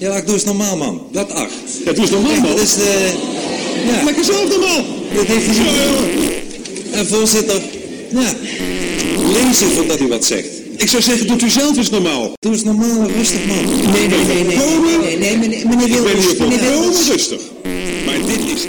Ja, ik doe eens normaal, man. Dat acht? Het doe normaal, man. dat is de... Ja, Lekker zelf normaal. dat heeft hij En voorzitter, ja, lees even dat u wat zegt. Ik zou zeggen, doet u zelf eens normaal. Doe eens normaal en rustig, man. Nee, nee, nee, nee, nee, nee, nee, meneer, meneer Ik ben hier meneer rustig. Maar dit is...